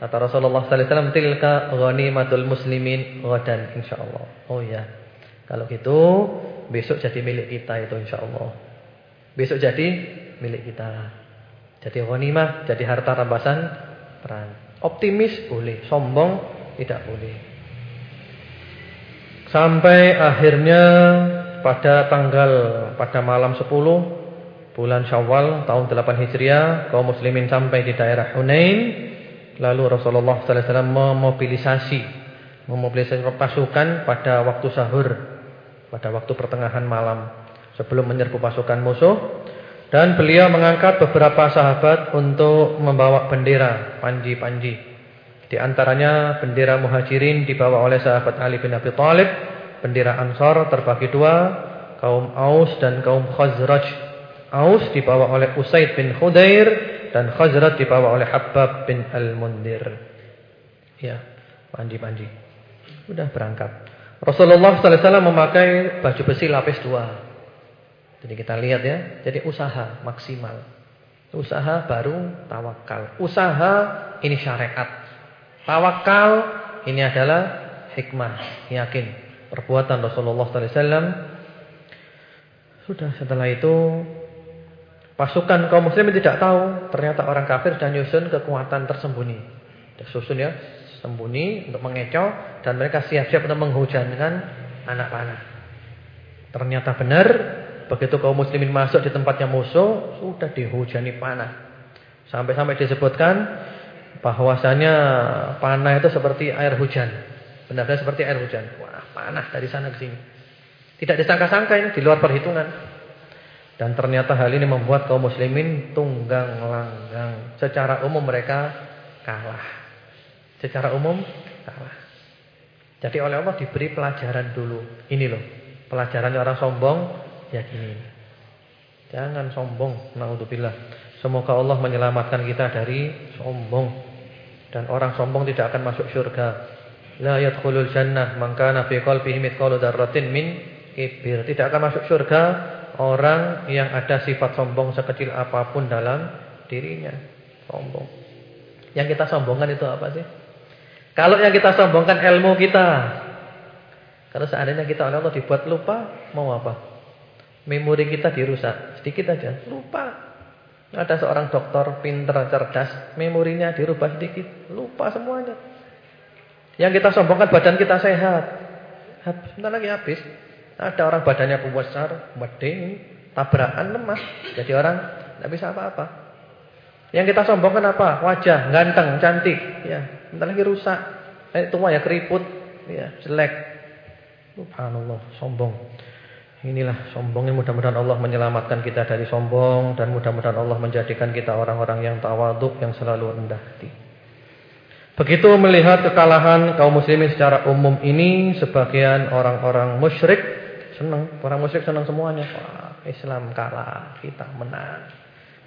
Kata Rasulullah sallallahu alaihi wasallam, "Tilka ghanimatul muslimin ghadan insyaallah." Oh ya. Kalau gitu besok jadi milik kita itu insyaallah. Besok jadi milik kita. Jadi ghanimah, jadi harta rampasan perang. Optimis boleh, sombong tidak boleh. Sampai akhirnya pada tanggal pada malam 10 bulan Syawal tahun 8 Hijriah kaum muslimin sampai di daerah Hunain lalu Rasulullah sallallahu alaihi wasallam memobilisasi memobilisasi pasukan pada waktu sahur pada waktu pertengahan malam sebelum menyerbu pasukan musuh dan beliau mengangkat beberapa sahabat untuk membawa bendera, panji-panji. Di antaranya bendera muhajirin dibawa oleh sahabat Ali bin Abi Thalib. Bendera Ansar terbagi dua, kaum Aus dan kaum Khazraj. Aus dibawa oleh Usaid bin Khudair dan Khazraj dibawa oleh Habab bin Al-Mundir. Ya, panji-panji. Sudah berangkat. Rasulullah SAW memakai baju besi lapis dua. Jadi kita lihat ya, jadi usaha maksimal. Usaha baru tawakal. Usaha ini syariat. Tawakal ini adalah hikmah, yakin. Perbuatan Rasulullah SAW. Sudah setelah itu pasukan kaum muslimin tidak tahu ternyata orang kafir dan nyusun kekuatan tersembunyi. Susun ya, sembunyi untuk mengecoh dan mereka siap-siap untuk menghujankan anak panah. Ternyata benar Begitu kaum muslimin masuk di tempatnya musuh, sudah dihujani panah. Sampai-sampai disebutkan bahwasanya panah itu seperti air hujan. Benar-benar seperti air hujan. Wah, panah dari sana ke sini. Tidak disangka-sangka ini di luar perhitungan. Dan ternyata hal ini membuat kaum muslimin tunggang langgang. Secara umum mereka kalah. Secara umum kalah. Jadi oleh Allah diberi pelajaran dulu. Ini loh, pelajaran orang sombong ya gini. Jangan sombong, naudzubillah. Semoga Allah menyelamatkan kita dari sombong. Dan orang sombong tidak akan masuk surga. La yadkhulul jannah man kana fi qalbihi mithqalu dzarratin min kibir. Tidak akan masuk surga orang yang ada sifat sombong sekecil apa pun dalam dirinya. Sombong. Yang kita sombongkan itu apa sih? Kalau yang kita sombongkan ilmu kita. Kalau seandainya kita oleh Allah dibuat lupa, mau apa? Memori kita dirusak. Sedikit aja, lupa. Ada seorang dokter pinter, cerdas, memorinya dirubah sedikit, lupa semuanya. Yang kita sombongkan badan kita sehat. Sebentar lagi habis. Ada orang badannya besar, meding, tabrakan lemah. Jadi orang tidak bisa apa-apa. Yang kita sombongkan apa? Wajah, ganteng, cantik. Ya, bentar lagi rusak. Eh, tua ya keriput, ya jelek. Subhanallah, sombong. Inilah sombongnya mudah-mudahan Allah menyelamatkan kita dari sombong dan mudah-mudahan Allah menjadikan kita orang-orang yang tawaduk yang selalu rendah hati. Begitu melihat kekalahan kaum muslimin secara umum ini sebagian orang-orang musyrik Senang, orang musyrik senang semuanya. Wah, Islam kalah, kita menang.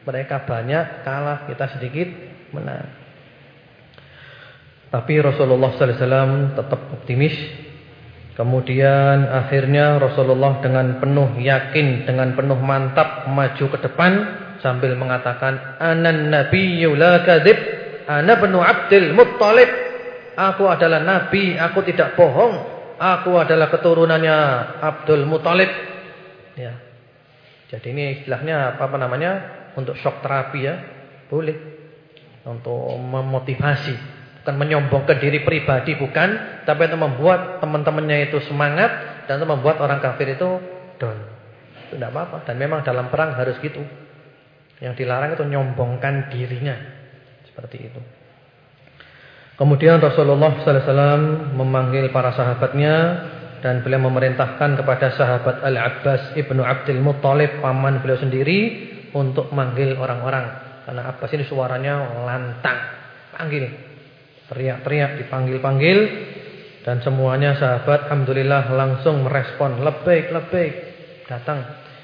Mereka banyak kalah, kita sedikit menang. Tapi Rasulullah wasallam tetap optimis. Kemudian akhirnya Rasulullah dengan penuh yakin, dengan penuh mantap maju ke depan sambil mengatakan anan nabiyyu la kadzib, ana Abdul Muttalib. Aku adalah nabi, aku tidak bohong. Aku adalah keturunannya Abdul Muthalib. Ya. Jadi ini istilahnya apa, apa namanya? Untuk shock terapi ya. Boleh. Untuk memotivasi. Bukan menyombongkan diri pribadi bukan, tapi untuk membuat teman-temannya itu semangat dan untuk membuat orang kafir itu down. Itu tidak apa-apa dan memang dalam perang harus gitu. Yang dilarang itu nyombongkan dirinya. Seperti itu. Kemudian Rasulullah wasallam memanggil para sahabatnya dan beliau memerintahkan kepada sahabat Al-Abbas ibnu Abdul Muttalib paman beliau sendiri untuk manggil orang-orang karena Abbas ini suaranya lantang, panggil, teriak-teriak, dipanggil-panggil dan semuanya sahabat alhamdulillah langsung merespon lebih lebih datang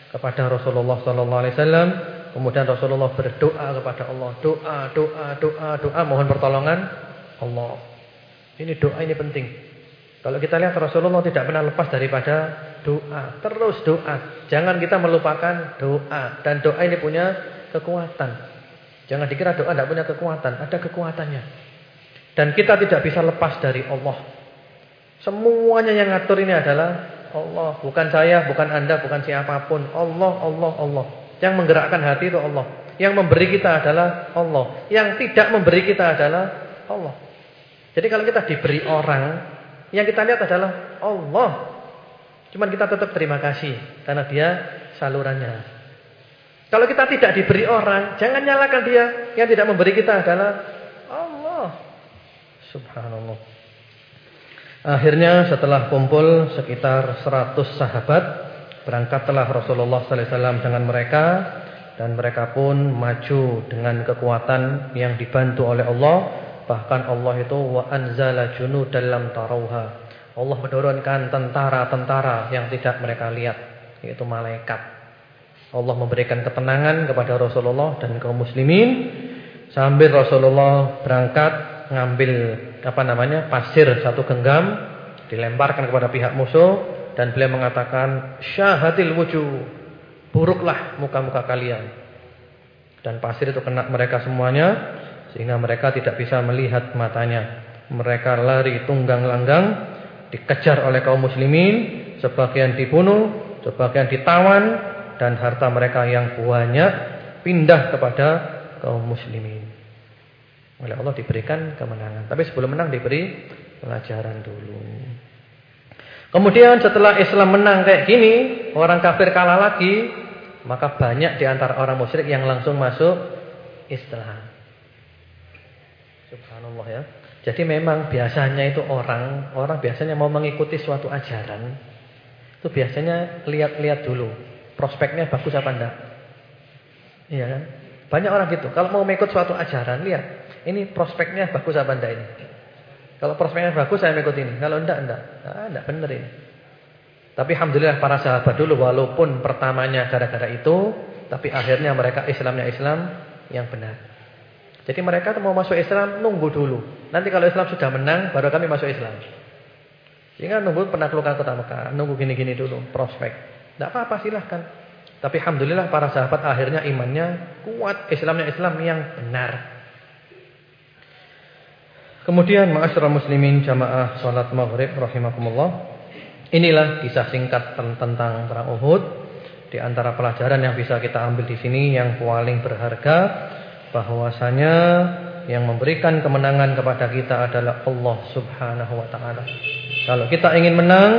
kepada Rasulullah sallallahu alaihi wasallam. Kemudian Rasulullah berdoa kepada Allah, doa, doa, doa, doa mohon pertolongan Allah. Ini doa ini penting. Kalau kita lihat Rasulullah tidak pernah lepas daripada doa. Terus doa. Jangan kita melupakan doa. Dan doa ini punya kekuatan. Jangan dikira doa tidak punya kekuatan. Ada kekuatannya. Dan kita tidak bisa lepas dari Allah. Semuanya yang ngatur ini adalah Allah. Bukan saya, bukan anda, bukan siapa pun. Allah, Allah, Allah. Yang menggerakkan hati itu Allah. Yang memberi kita adalah Allah. Yang tidak memberi kita adalah Allah. Jadi kalau kita diberi orang, yang kita lihat adalah Allah. Cuman kita tetap terima kasih karena dia salurannya. Kalau kita tidak diberi orang, jangan nyalakan dia. Yang tidak memberi kita adalah. Subhanallah. Akhirnya setelah kumpul sekitar 100 sahabat, berangkatlah Rasulullah sallallahu alaihi wasallam dengan mereka dan mereka pun maju dengan kekuatan yang dibantu oleh Allah Bahkan Allah itu wa anzala dalam tarauha. Allah menurunkan tentara-tentara yang tidak mereka lihat, yaitu malaikat. Allah memberikan ketenangan kepada Rasulullah dan kaum muslimin sambil Rasulullah berangkat ngambil apa namanya? pasir satu genggam dilemparkan kepada pihak musuh dan beliau mengatakan syahadil wujuh. Buruklah muka-muka kalian. Dan pasir itu kena mereka semuanya sehingga mereka tidak bisa melihat matanya. Mereka lari tunggang langgang, dikejar oleh kaum muslimin, sebagian dibunuh, sebagian ditawan dan harta mereka yang banyak pindah kepada kaum muslimin. Oleh Allah diberikan kemenangan. Tapi sebelum menang diberi pelajaran dulu. Kemudian setelah Islam menang kayak gini, orang kafir kalah lagi, maka banyak di antara orang musyrik yang langsung masuk Islam. Subhanallah ya. Jadi memang biasanya itu orang, orang biasanya mau mengikuti suatu ajaran, itu biasanya lihat-lihat dulu, prospeknya bagus apa enggak. Iya kan? Banyak orang gitu. Kalau mau mengikut suatu ajaran, lihat, ini prospeknya bagus apa enggak ini. Kalau prospeknya bagus saya mengikut ini, kalau enggak enggak. Nah, enggak benar ini. Tapi alhamdulillah para sahabat dulu walaupun pertamanya gara-gara itu, tapi akhirnya mereka Islamnya Islam yang benar. Jadi mereka mau masuk Islam nunggu dulu. Nanti kalau Islam sudah menang baru kami masuk Islam. Sehingga nunggu penaklukan kota Mekah, nunggu gini-gini dulu, prospek. Tidak apa-apa silahkan. Tapi alhamdulillah para sahabat akhirnya imannya kuat, Islamnya Islam yang benar. Kemudian ma'asyiral muslimin jamaah salat maghrib rahimakumullah. Inilah kisah singkat tentang perang Uhud. Di antara pelajaran yang bisa kita ambil di sini yang paling berharga bahwasanya yang memberikan kemenangan kepada kita adalah Allah Subhanahu wa taala. Kalau kita ingin menang,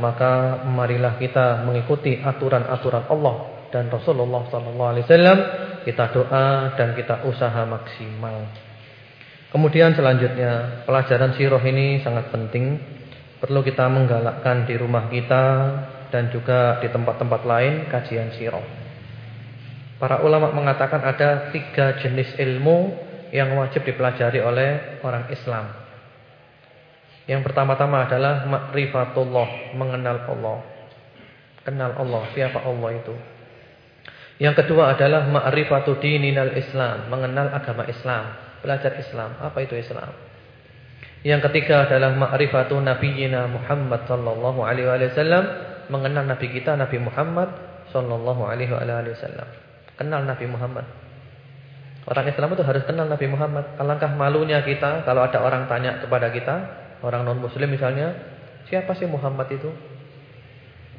maka marilah kita mengikuti aturan-aturan Allah dan Rasulullah sallallahu alaihi wasallam. Kita doa dan kita usaha maksimal. Kemudian selanjutnya, pelajaran sirah ini sangat penting Perlu kita menggalakkan di rumah kita dan juga di tempat-tempat lain kajian sirah. Para ulama mengatakan ada tiga jenis ilmu yang wajib dipelajari oleh orang Islam. Yang pertama-tama adalah makrifatullah, mengenal Allah. Kenal Allah, siapa Allah itu. Yang kedua adalah ma'rifatu dininal Islam, mengenal agama Islam, belajar Islam. Apa itu Islam? Yang ketiga adalah ma'rifatu nabiyina Muhammad sallallahu alaihi wasallam, mengenal nabi kita Nabi Muhammad sallallahu alaihi wasallam. Kenal Nabi Muhammad. Orang Islam itu harus kenal Nabi Muhammad. Alangkah malunya kita kalau ada orang tanya kepada kita, orang non muslim misalnya, siapa sih Muhammad itu?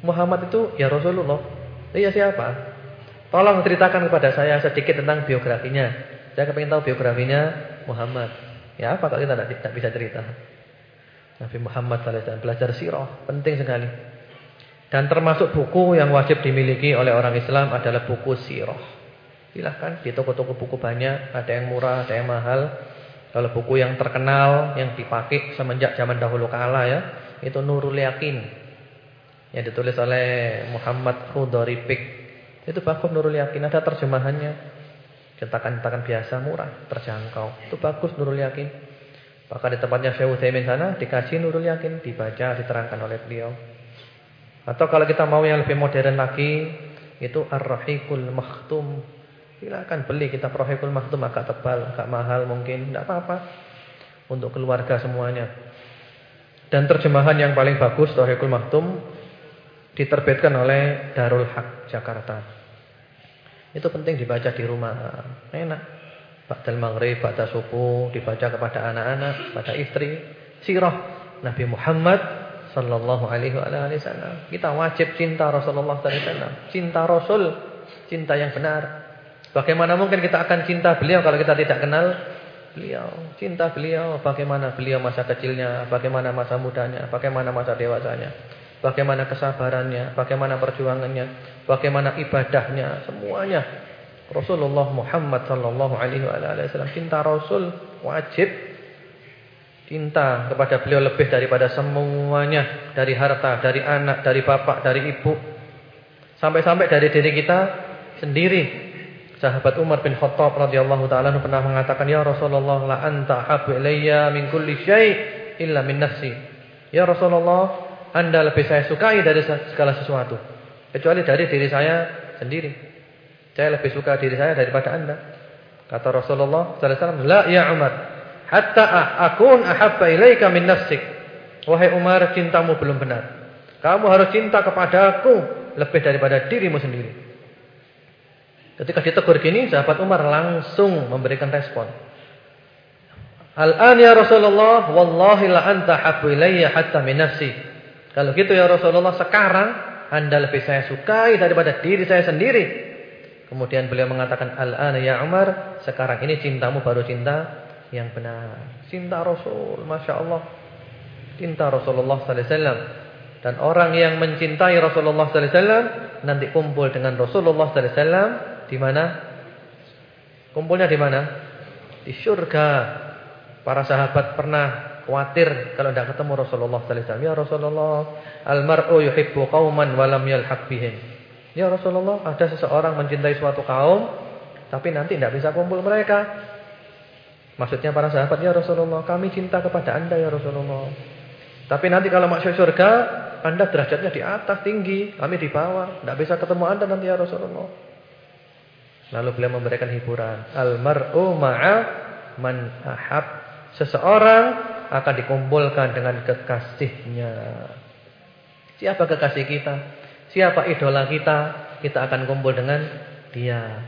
Muhammad itu ya Rasulullah. Iya siapa? Tolong ceritakan kepada saya sedikit tentang biografinya. Saya ingin tahu biografinya Muhammad. Ya apa kalau kita tidak bisa cerita. Nabi Muhammad SAW belajar sirah penting sekali. Dan termasuk buku yang wajib dimiliki oleh orang Islam adalah buku sirah. Silahkan di toko-toko buku banyak, ada yang murah, ada yang mahal. Kalau buku yang terkenal, yang dipakai semenjak zaman dahulu kala ya, itu Nurul Yakin. Yang ditulis oleh Muhammad Khudoripik. Itu bagus Nurul Yakin, ada terjemahannya. Cetakan-cetakan biasa murah, terjangkau. Itu bagus Nurul Yakin. Bahkan di tempatnya Syekh Utsaimin sana dikaji Nurul Yakin, dibaca, diterangkan oleh beliau. Atau kalau kita mau yang lebih modern lagi, itu Ar-Rahiqul Makhtum. Silakan beli kitab Ar-Rahiqul Makhtum agak tebal, agak mahal mungkin, tidak apa-apa. Untuk keluarga semuanya. Dan terjemahan yang paling bagus Ar-Rahiqul Makhtum diterbitkan oleh Darul Haq Jakarta. Itu penting dibaca di rumah. Enak. Ba'dal maghrib, ba'da subuh dibaca kepada anak-anak, pada istri. Sirah Nabi Muhammad sallallahu alaihi wasallam. Kita wajib cinta Rasulullah sallallahu alaihi wasallam. Cinta Rasul, cinta yang benar. Bagaimana mungkin kita akan cinta beliau kalau kita tidak kenal beliau? Cinta beliau, bagaimana beliau masa kecilnya, bagaimana masa mudanya, bagaimana masa dewasanya bagaimana kesabarannya, bagaimana perjuangannya, bagaimana ibadahnya, semuanya. Rasulullah Muhammad sallallahu alaihi wasallam cinta Rasul wajib cinta kepada beliau lebih daripada semuanya, dari harta, dari anak, dari bapak, dari ibu. Sampai-sampai dari diri kita sendiri. Sahabat Umar bin Khattab radhiyallahu taala pernah mengatakan, "Ya Rasulullah, la anta habbu ilayya min kulli syai' illa min nafsi." Ya Rasulullah, anda lebih saya sukai dari segala sesuatu. Kecuali dari diri saya sendiri. Saya lebih suka diri saya daripada Anda. Kata Rasulullah sallallahu alaihi wasallam, "La ya Umar, hatta akun ahabba ilaika min nafsik." Wahai Umar, cintamu belum benar. Kamu harus cinta kepadaku lebih daripada dirimu sendiri. Ketika ditegur gini, sahabat Umar langsung memberikan respon. Al-an ya Rasulullah, wallahi la anta habbu ilayya hatta min nafsi. Kalau gitu ya Rasulullah sekarang Anda lebih saya sukai daripada diri saya sendiri. Kemudian beliau mengatakan al-ana ya Umar, sekarang ini cintamu baru cinta yang benar. Cinta Rasul, Masya Allah. Cinta Rasulullah sallallahu alaihi wasallam. Dan orang yang mencintai Rasulullah sallallahu alaihi wasallam nanti kumpul dengan Rasulullah sallallahu alaihi wasallam di mana? Kumpulnya di mana? Di surga. Para sahabat pernah khawatir kalau tidak ketemu Rasulullah sallallahu alaihi wasallam. Ya Rasulullah, al-mar'u yuhibbu qauman wa lam yalhaq bihim. Ya Rasulullah, ada seseorang mencintai suatu kaum tapi nanti tidak bisa kumpul mereka. Maksudnya para sahabat, ya Rasulullah, kami cinta kepada Anda ya Rasulullah. Tapi nanti kalau masuk surga, anda derajatnya di atas tinggi, kami di bawah. Tidak bisa ketemu Anda nanti ya Rasulullah. Lalu beliau memberikan hiburan. Al-mar'u ma'a man ahab. Seseorang akan dikumpulkan dengan kekasihnya. Siapa kekasih kita? Siapa idola kita? Kita akan kumpul dengan dia.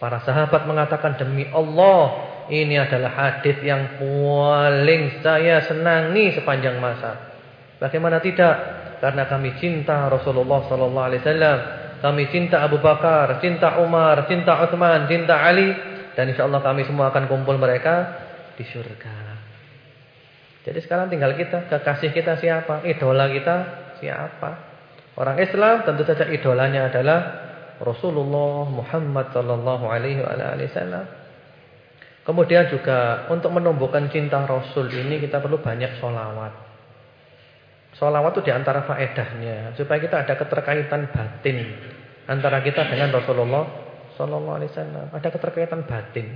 Para sahabat mengatakan demi Allah, ini adalah hadis yang paling saya senangi sepanjang masa. Bagaimana tidak? Karena kami cinta Rasulullah sallallahu alaihi wasallam. Kami cinta Abu Bakar, cinta Umar, cinta Utsman, cinta Ali dan insyaallah kami semua akan kumpul mereka di surga. Jadi sekarang tinggal kita, kekasih kita siapa? Idola kita siapa? Orang Islam tentu saja idolanya adalah Rasulullah Muhammad sallallahu alaihi wasallam. Kemudian juga untuk menumbuhkan cinta Rasul ini kita perlu banyak solawat. Sholawat itu di antara faedahnya supaya kita ada keterkaitan batin antara kita dengan Rasulullah Sallallahu Alaihi Wasallam. Ada keterkaitan batin.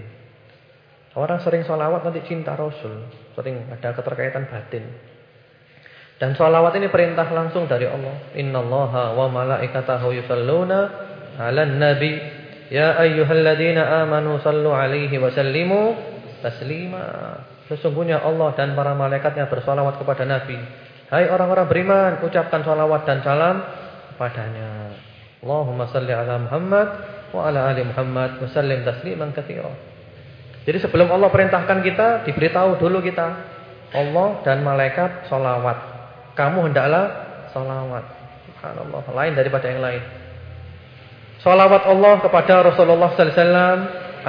Orang sering sholawat nanti cinta Rasul, sering ada keterkaitan batin. Dan sholawat ini perintah langsung dari Allah. Inna Allah wa malaikatahu yusalluna ala nabi ya ayyuhalladzina amanu sallu alaihi wa sallimu taslima. Sesungguhnya Allah dan para malaikatnya bersolawat kepada Nabi Hai orang-orang beriman, ucapkan salawat dan salam padanya. Allahumma salli ala Muhammad wa ala ali Muhammad wa sallim tasliman katsira. Jadi sebelum Allah perintahkan kita, diberitahu dulu kita Allah dan malaikat salawat. Kamu hendaklah salawat. Subhanallah, lain daripada yang lain. Salawat Allah kepada Rasulullah sallallahu alaihi wasallam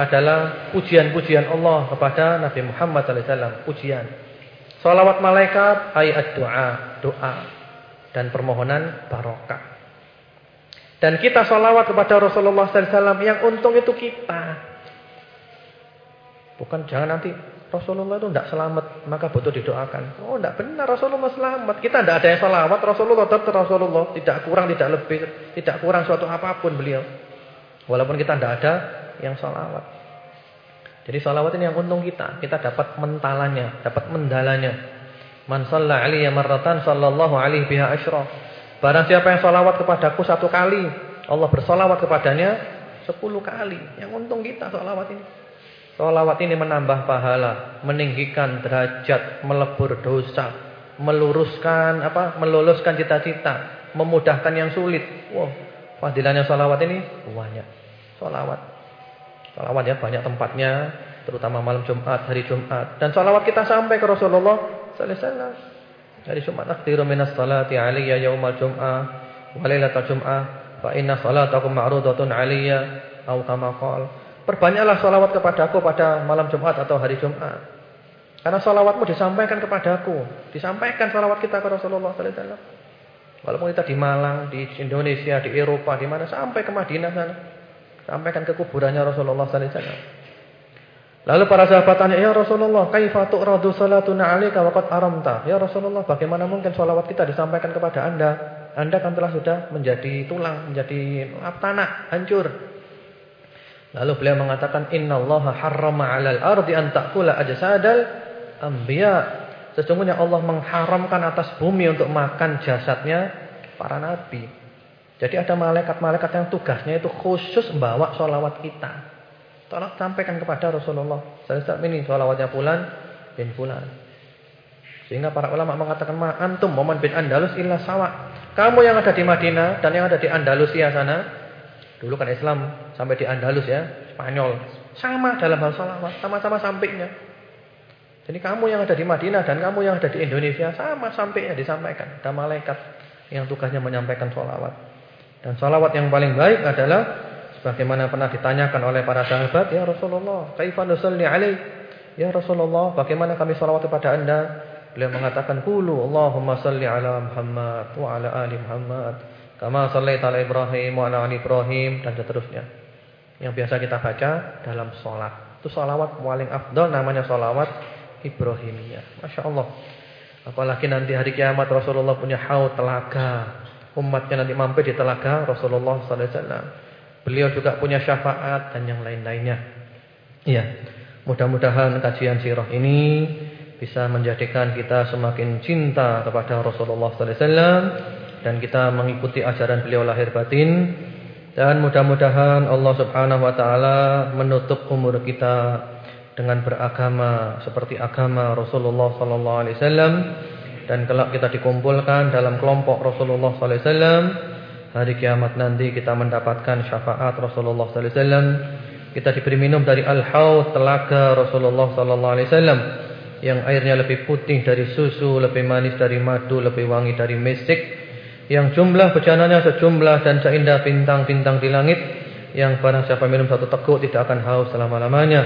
adalah pujian-pujian Allah kepada Nabi Muhammad sallallahu alaihi wasallam, pujian. Salawat malaikat ayat doa, doa dan permohonan barokah. Dan kita salawat kepada Rasulullah SAW yang untung itu kita. Bukan jangan nanti Rasulullah itu tidak selamat maka butuh didoakan. Oh tidak benar Rasulullah selamat. Kita tidak ada yang salawat Rasulullah tetap Rasulullah tidak kurang tidak lebih tidak kurang suatu apa pun beliau. Walaupun kita tidak ada yang salawat. Jadi salawat ini yang untung kita. Kita dapat mentalanya, dapat mendalanya. Man shalla alaihi marratan sallallahu alaihi biha asyra. Barang siapa yang salawat kepadaku satu kali, Allah bersalawat kepadanya sepuluh kali. Yang untung kita salawat ini. Salawat ini menambah pahala, meninggikan derajat, melebur dosa, meluruskan apa? meluluskan cita-cita, memudahkan yang sulit. Wow, fadilahnya salawat ini banyak. Salawat Salawat ya banyak tempatnya, terutama malam Jumat, hari Jumat. Dan salawat kita sampai ke Rasulullah sallallahu alaihi wasallam. Hari Jumat akhtiru minas salati aliyya yaumal jum'ah wa jum'ah fa inna salatakum ma'rudatun aliyya au kama. Perbanyaklah salawat kepadaku pada malam Jumat atau hari Jumat. Karena salawatmu disampaikan kepadaku, disampaikan salawat kita ke Rasulullah sallallahu alaihi wasallam. Walaupun kita di Malang, di Indonesia, di Eropa, di mana sampai ke Madinah sana. Sampaikan ke kuburannya Rasulullah sallallahu alaihi wasallam. Lalu para sahabat tanya, "Ya Rasulullah, kaifa tu'radu salatuna 'alaika wa qad aramta?" Ya Rasulullah, bagaimana mungkin salawat kita disampaikan kepada Anda? Anda kan telah sudah menjadi tulang, menjadi tanah, hancur. Lalu beliau mengatakan, "Innallaha harrama 'alal ardi an ta'kula ajsadal anbiya." Sesungguhnya Allah mengharamkan atas bumi untuk makan jasadnya para nabi. Jadi ada malaikat-malaikat yang tugasnya itu khusus membawa sholawat kita. Tolong sampaikan kepada Rasulullah. Saya ini sholawatnya Fulan bin Fulan. Sehingga para ulama mengatakan ma antum momen bin Andalus illa sawa. Kamu yang ada di Madinah dan yang ada di Andalusia sana. Dulu kan Islam sampai di Andalus ya, Spanyol. Sama dalam hal sholawat, sama-sama sampainya. Jadi kamu yang ada di Madinah dan kamu yang ada di Indonesia sama sampainya disampaikan. Ada malaikat yang tugasnya menyampaikan sholawat. Dan salawat yang paling baik adalah sebagaimana pernah ditanyakan oleh para sahabat, "Ya Rasulullah, kaifa nusalli alaih?" Ya Rasulullah, bagaimana kami salawat kepada Anda? Beliau mengatakan qulu Allahumma salli ala Muhammad wa ala ali Muhammad kama sallaita ala Ibrahim wa ala ali Ibrahim dan seterusnya. Yang biasa kita baca dalam sholat. Itu sholawat paling afdal namanya sholawat Ibrahimiyah. Masya Allah. Apalagi nanti hari kiamat Rasulullah punya haud telaga. Umatnya nanti mampir di telaga Rasulullah SAW. Beliau juga punya syafaat dan yang lain-lainnya. Iya. Mudah-mudahan kajian sirah ini bisa menjadikan kita semakin cinta kepada Rasulullah SAW dan kita mengikuti ajaran beliau lahir batin dan mudah-mudahan Allah Subhanahu wa taala menutup umur kita dengan beragama seperti agama Rasulullah sallallahu alaihi wasallam dan kelak kita dikumpulkan dalam kelompok Rasulullah sallallahu alaihi wasallam hari kiamat nanti kita mendapatkan syafaat Rasulullah sallallahu alaihi wasallam. Kita diberi minum dari al-haud telaga Rasulullah sallallahu alaihi wasallam. Yang airnya lebih putih dari susu, lebih manis dari madu, lebih wangi dari mesik, yang jumlah bejananya sejumlah dan seindah bintang-bintang di langit, yang barang siapa minum satu teguk tidak akan haus selama-lamanya.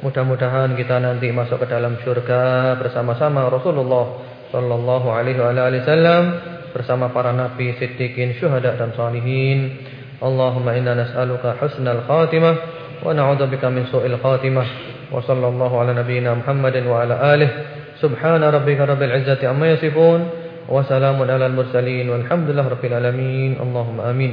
Mudah-mudahan kita nanti masuk ke dalam surga bersama-sama Rasulullah sallallahu alaihi wasallam bersama para nabi, siddiqin, syuhada dan salihin. Allahumma inna nas'aluka husnal khatimah ونعوذ بك من سوء الخاتمة وصلى الله على نبينا محمد وعلى آله سبحان ربك رب العزة عما يصفون وسلام على المرسلين والحمد لله رب العالمين اللهم آمين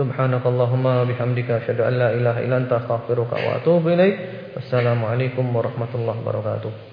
سبحانك اللهم بحمدك أشهد أن لا إله إلا أنت أستغفرك وأتوب إليك والسلام عليكم ورحمة الله وبركاته